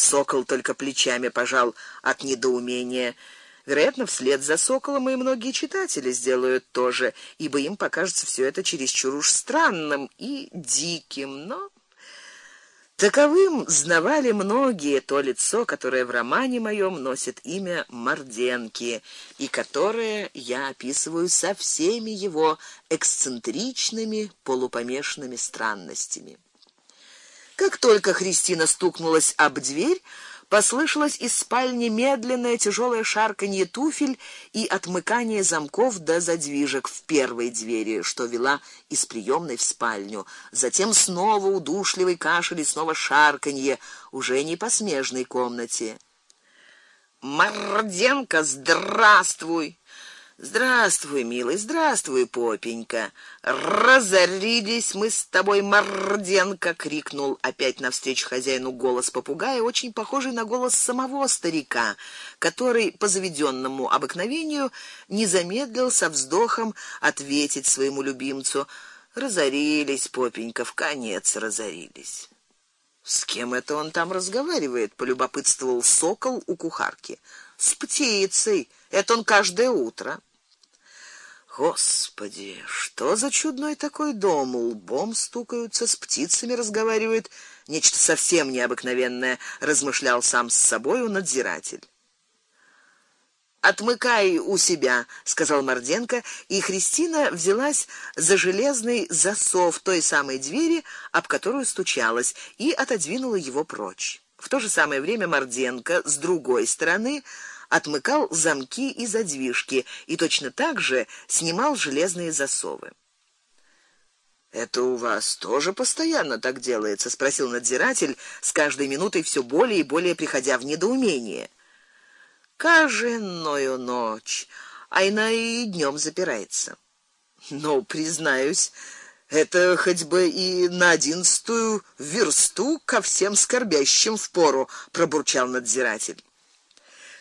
Сокол только плечами пожал от недоумения. Вероятно, вслед за соколом и многие читатели сделают то же, ибо им покажется все это чересчур уж странным и диким, но Таковым знавали многие то лицо, которое в романе моем носит имя Морденки и которое я описываю со всеми его эксцентричными полупомешанными странностями. Как только Христина стукнулась об дверь, послышалось из спальни медленное тяжелое шарканье туфель и отмыкание замков до задвижек в первой двери, что вела из приёмной в спальню. Затем снова удушливый кашель и снова шарканье, уже не по смежной комнате. Морденко, здравствуй. Здравствуй, милый, здравствуй, попенька. Разорились мы с тобой, Морденко, крикнул опять навстречу хозяину голос попугая, очень похожий на голос самого старика, который по заведенному обыкновению не замедлил со вздохом ответить своему любимцу: "Разорились, попенька, в конец разорились". С кем это он там разговаривает? полюбопытствовал сокол у кухарки. С птицей. Это он каждое утро. Господи, что за чудной такой дом, лбом стукаются, с птицами разговаривают, нечто совсем необыкновенное, размышлял сам с собою надзиратель. Отмыкай у себя, сказал Морденко, и Христина взялась за железный засов той самой двери, об которую стучалась, и отодвинула его прочь. В то же самое время Морденко с другой стороны отмыкал замки и задвижки и точно так же снимал железные засовы. Это у вас тоже постоянно так делается, спросил надзиратель, с каждой минутой все более и более приходя в недоумение. Каждую ночь, а иная и днем запирается. Но признаюсь, это хоть бы и на одиннадцатую версту ко всем скорбящим в пору, пробурчал надзиратель.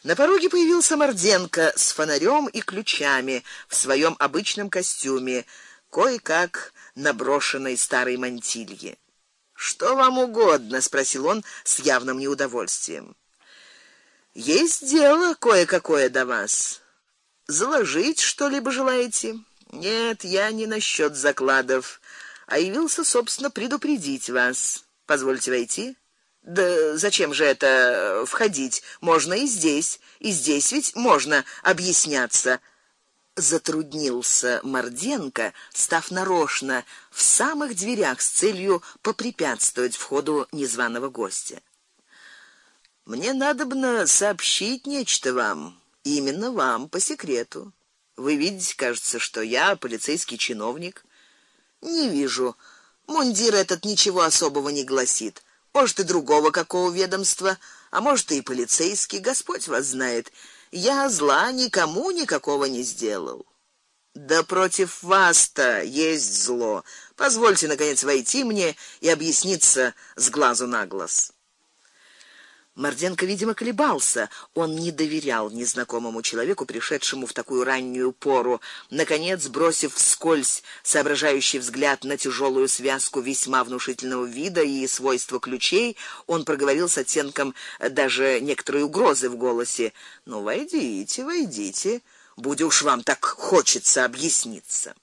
На пороге появился Морденко с фонарем и ключами в своем обычном костюме, кое-как наброшенной старой мантилье. Что вам угодно, спросил он с явным неудовольствием. Есть дело кое-какое до вас. Заложить что-либо желаете? Нет, я не насчет закладов, а явился, собственно, предупредить вас. Позвольте войти. Да зачем же это э, входить? Можно и здесь. И здесь ведь можно объясняться. Затруднился Морденко, став нарочно в самых дверях с целью попрепятствовать входу незваного гостя. Мне надобно сообщить нечто вам, именно вам по секрету. Вы видите, кажется, что я полицейский чиновник. Не вижу. Мундир этот ничего особого не гласит. Может и другого какого ведомства, а может и полицейский, Господь вас знает. Я зла никому никакого не сделал. Да против вас-то есть зло. Позвольте наконец войти мне и объясниться с глазу на глаз. Морденко, видимо, колебался. Он не доверял незнакомому человеку, пришедшему в такую раннюю пору. Наконец, бросив вскользь соображающий взгляд на тяжелую связку весьма внушительного вида и свойства ключей, он проговорил с оттенком даже некоторой угрозы в голосе: "Ну войдите, войдите, будь уж вам так хочется объясниться".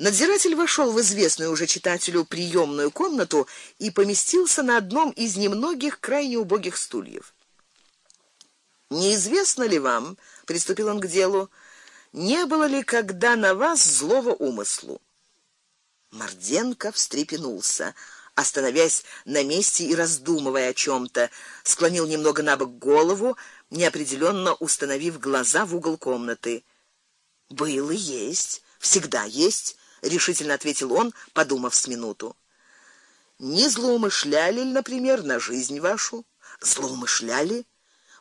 Надзиратель вошел в известную уже читателю приёмную комнату и поместился на одном из немногих крайне убогих стульев. Неизвестно ли вам, приступил он к делу, не было ли когда на вас злого умыслу? Морденко встрепенулся, остановясь на месте и раздумывая о чём то склонил немного набок голову, неопределенно установив глаза в угол комнаты. Было есть, всегда есть решительно ответил он, подумав с минуту. Не злоумышляли ли, например, на жизнь вашу? Злоумышляли?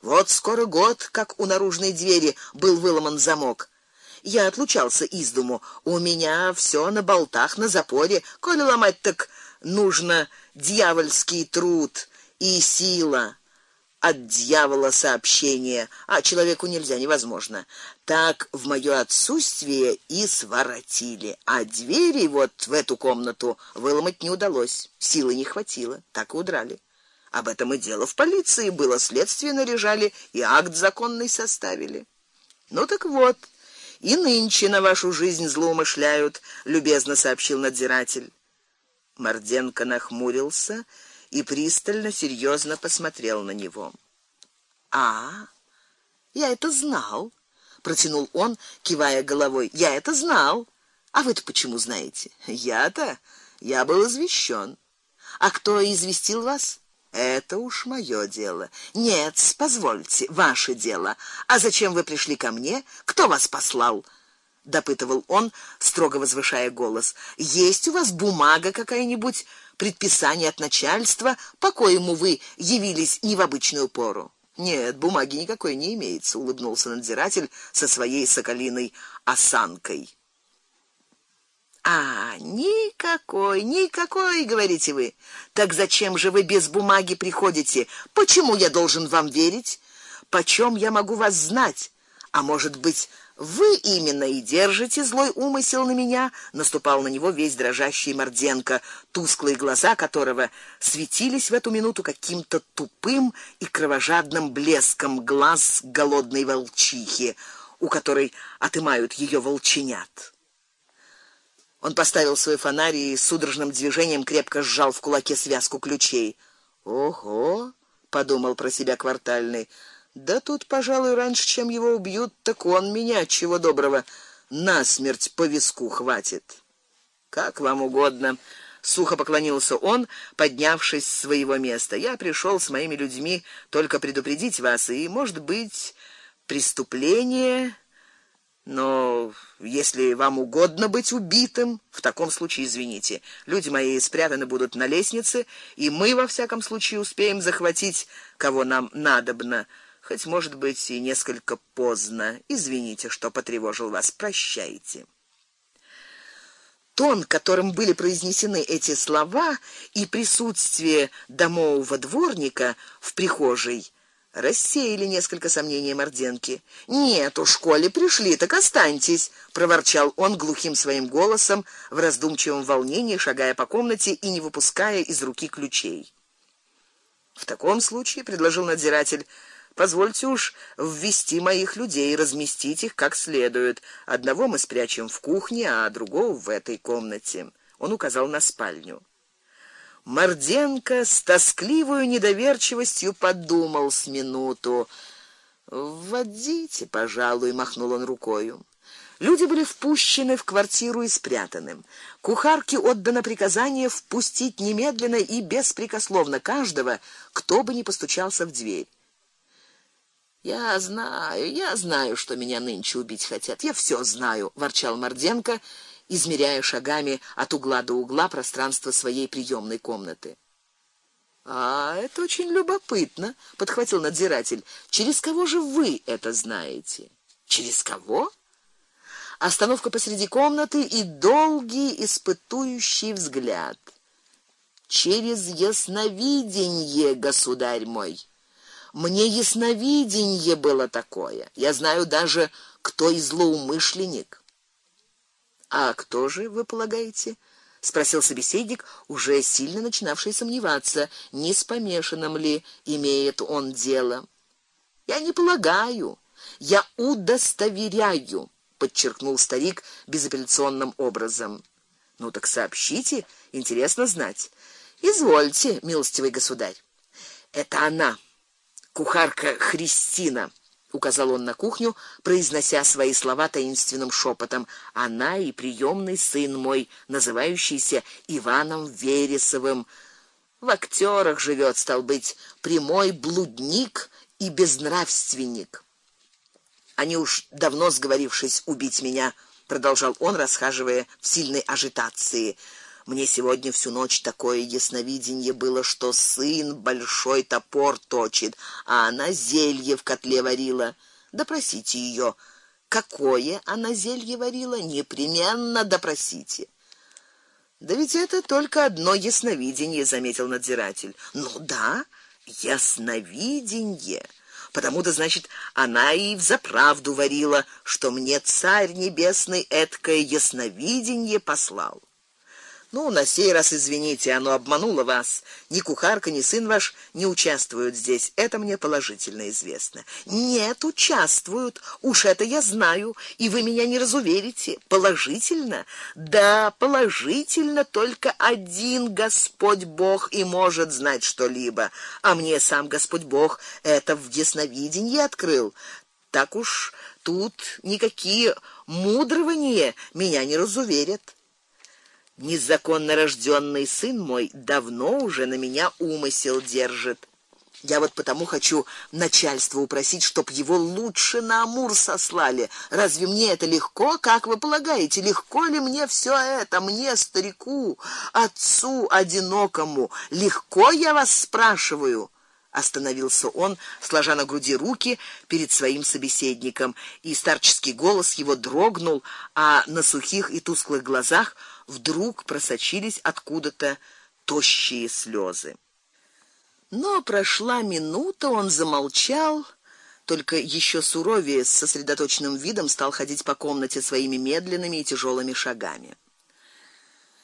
Вот скоро год, как у наружной двери был выломан замок. Я отлучался из дому. У меня все на болтах, на запоре. Коли ломать так нужно дьявольский труд и сила от дьявола сообщение, а человеку нельзя невозможно. Так в моё отсутствие и своротили, а двери вот в эту комнату выломать не удалось, силы не хватило, так и удрали. Об этом и дело в полиции было, следствие наряжали и акт законный составили. Ну так вот, и нынче на вашу жизнь злоумышляют, любезно сообщил надзиратель. Морденко нахмурился и пристально серьезно посмотрел на него. А, я это знал, протянул он, кивая головой. Я это знал. А вы-то почему знаете? Я-то я был извещен. А кто известил вас? Это уж моё дело. Нет, позвольте, ваше дело. А зачем вы пришли ко мне? Кто вас послал? допытывал он, строго возвышая голос. Есть у вас бумага какая-нибудь, предписание от начальства, по коему вы явились не в обычную пору? Нет, бумаги никакой не имеется, улыбнулся надзиратель со своей соколиной осанкой. А, никакой, никакой, говорите вы. Так зачем же вы без бумаги приходите? Почему я должен вам верить? Почем я могу вас знать? А может быть, вы именно и держите злой умысел на меня? Наступал на него весь дрожащий Морденко, тусклые глаза которого светились в эту минуту каким-то тупым и кровожадным блеском глаз голодной волчихи, у которой отымают ее волченят. Он поставил свой фонарь и судорожным движением крепко сжал в кулаке связку ключей. Ого, подумал про себя квартальный. Да тут, пожалуй, раньше, чем его убьют, так он меня чего доброго на смерть по виску хватит. Как вам угодно, сухо поклонился он, поднявшись с своего места. Я пришел с моими людьми только предупредить вас, и, может быть, преступление но если вам угодно быть убитым, в таком случае извините. Люди мои спрятаны будут на лестнице, и мы во всяком случае успеем захватить кого нам надобно, хоть может быть и несколько поздно. Извините, что потревожил вас. Прощайте. Тон, которым были произнесены эти слова, и присутствие домового дворника в прихожей рассеяли несколько сомнений Морденки. "Нет, у школе пришли, так останьтесь", проворчал он глухим своим голосом, в раздумчивом волнении шагая по комнате и не выпуская из руки ключей. В таком случае, предложил надзиратель, позвольте уж ввести моих людей и разместить их как следует. Одного мы спрячем в кухне, а другого в этой комнате. Он указал на спальню. Морденко с тоскливой недоверчивостью подумал с минуту. "Вводите, пожалуй", махнул он рукой. Люди были впущены в квартиру и спрятаны. Кухарке отдано приказание впустить немедленно и беспрекословно каждого, кто бы ни постучался в дверь. Я знаю, я знаю, что меня нынче убить хотят. Я все знаю, ворчал Морденко измеряя шагами от угла до угла пространство своей приемной комнаты. А это очень любопытно, подхватил надзиратель. Через кого же вы это знаете? Через кого? Остановка посреди комнаты и долгий испытующий взгляд. Через ясновидение, государь мой. Мне ясновидение было такое. Я знаю даже, кто из злоумышленник. А кто же, вы полагаете? спросил собеседник, уже сильно начинавший сомневаться, не с помешанным ли имеет он дело. Я не полагаю, я удостоверяю, подчеркнул старик безапелляционным образом. Ну так сообщите, интересно знать. Извольте, милостивый государь. Это она, кухарка Христина указал он на кухню, произнося свои слова таинственным шепотом. Она и приемный сын мой, называющийся Иваном Вересовым, в актерах живет, стал быть, прямой блудник и безнравственник. Они уж давно сговорившись убить меня, продолжал он, расхаживая в сильной ажитации. Мне сегодня всю ночь такое ясновидение было, что сын большой топор точит, а она зелье в котле варила. Допросите ее. Какое она зелье варила, непременно допросите. Да ведь это только одно ясновидение, заметил надзиратель. Ну да, ясновидение. Потому-то, значит, она и в заправду варила, что мне царь небесный эткое ясновидение послал. Ну, на сей раз извините, оно обмануло вас. Ни кухарка, ни сын ваш не участвуют здесь. Это мне положительно известно. Нет, участвуют. Уж это я знаю, и вы меня не разуверите. Положительно? Да, положительно только один Господь Бог и может знать что-либо. А мне сам Господь Бог это в ясновидении открыл. Так уж тут никакие мудрования меня не разуверят. Незаконно рожденный сын мой давно уже на меня умысел держит. Я вот потому хочу начальство упросить, чтоб его лучше на Амур сослали. Разве мне это легко, как вы полагаете? Легко ли мне все это, мне старику, отцу одинокому? Легко я вас спрашиваю? Остановился он, сложа на груди руки перед своим собеседником, и старческий голос его дрогнул, а на сухих и тусклых глазах вдруг просочились откуда-то тощие слезы. Но прошла минута, он замолчал, только еще суровее с сосредоточенным видом стал ходить по комнате своими медленными и тяжелыми шагами.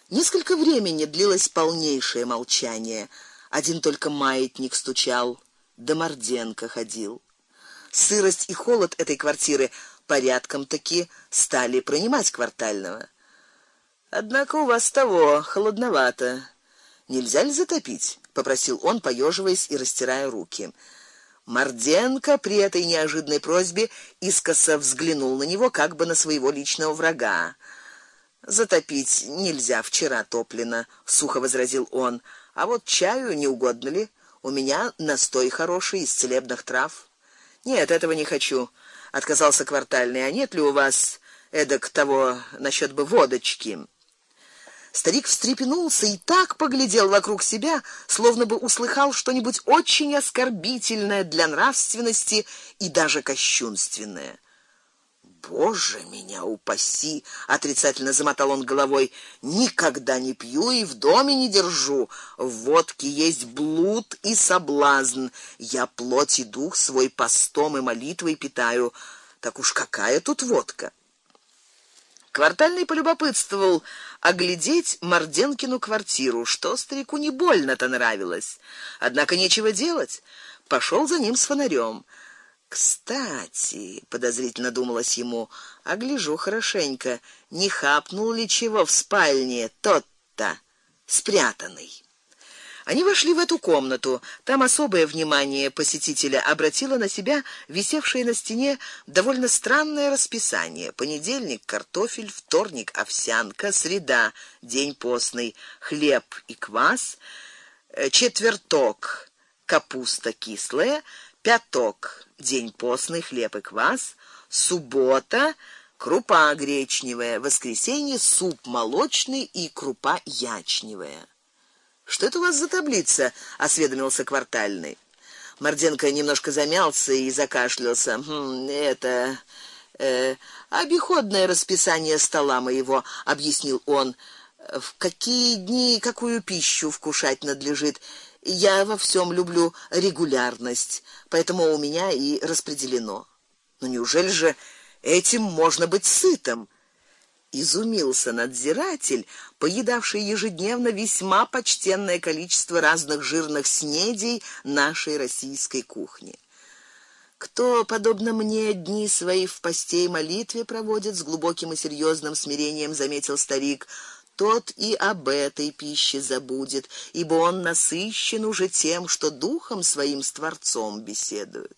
Несколько времени длилось полнейшее молчание. Один только маятник стучал, да Морденко ходил. Сырость и холод этой квартиры порядком таки стали принимать квартального. Однако у вас того холодновато. Нельзя ли затопить? попросил он, поеживаясь и растирая руки. Морденко при этой неожиданной просьбе искоса взглянул на него, как бы на своего личного врага. Затопить нельзя, вчера топлено, сухо возразил он. А вот чаю не угодно ли? У меня настой хороший из целебных трав. Нет, этого не хочу, отказался квартальный. А нет ли у вас эдак того насчет бы водочки? Старик встрепенулся и так поглядел вокруг себя, словно бы услыхал что-нибудь очень оскорбительное для нравственности и даже кощунственное. Боже меня упаси, отрицательно замотал он головой. Никогда не пью и в доме не держу. В водке есть блуд и соблазн. Я плоть и дух свой постом и молитвой питаю. Так уж какая тут водка? Квартальный полюбопытствовал оглядеть Морденкину квартиру, что старику не больно-то нравилось. Однако нечего делать. Пошел за ним с фонарем. Кстати, подозрительно думалось ему, огляжу хорошенько, не хапнул ли чего в спальне тот-то спрятанный. Они вошли в эту комнату. Там особое внимание посетителя обратило на себя висевшее на стене довольно странное расписание: понедельник картофель, вторник овсянка, среда день постный, хлеб и квас, э, четверток капуста кислая, пяток день постный, хлеб и квас, суббота крупа гречневая, воскресенье суп молочный и крупа ячневая. Что это у вас за таблица? осведомился квартальный. Морденко немножко замялся и закашлялся. Хм, это э обиходное расписание стола моего, объяснил он. В какие дни какую пищу вкушать надлежит. Я во всем люблю регулярность, поэтому у меня и распределено. Но неужели же этим можно быть сытым? Изумился надзиратель, поедавший ежедневно весьма почтенное количество разных жирных снедей нашей российской кухни. Кто, подобно мне, дни свои в посте и молитве проводит с глубоким и серьезным смирением, заметил старик, тот и об этой пище забудет, ибо он насыщен уже тем, что духом своим с Творцом беседует.